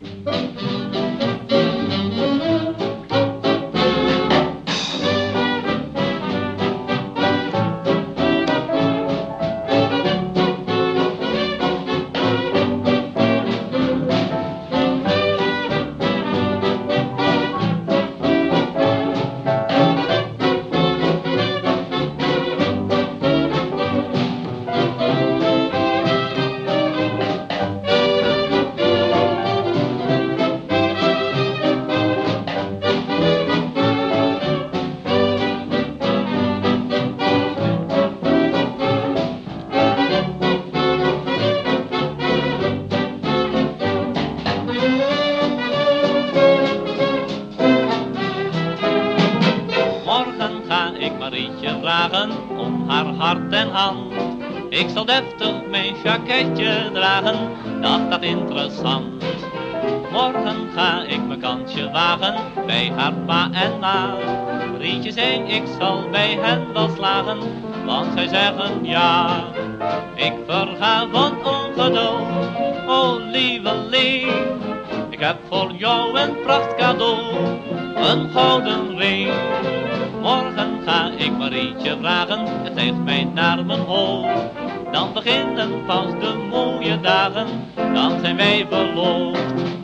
Morgen ga ik Marietje vragen om haar hart en hand. Ik zal deftig mijn jacketje dragen, dat dat interessant. Morgen ga ik mijn kansje wagen bij haar pa en ma. Rietje zei ik zal bij hen wel slagen, want zij zeggen ja. Ik verga van ongeduld, o lieveling. Ik heb voor jou een pracht cadeau, een gouden ring. Morgen Marietje vragen, het heeft mij naar mijn hoofd. Dan beginnen pas de mooie dagen, dan zijn wij verloofd.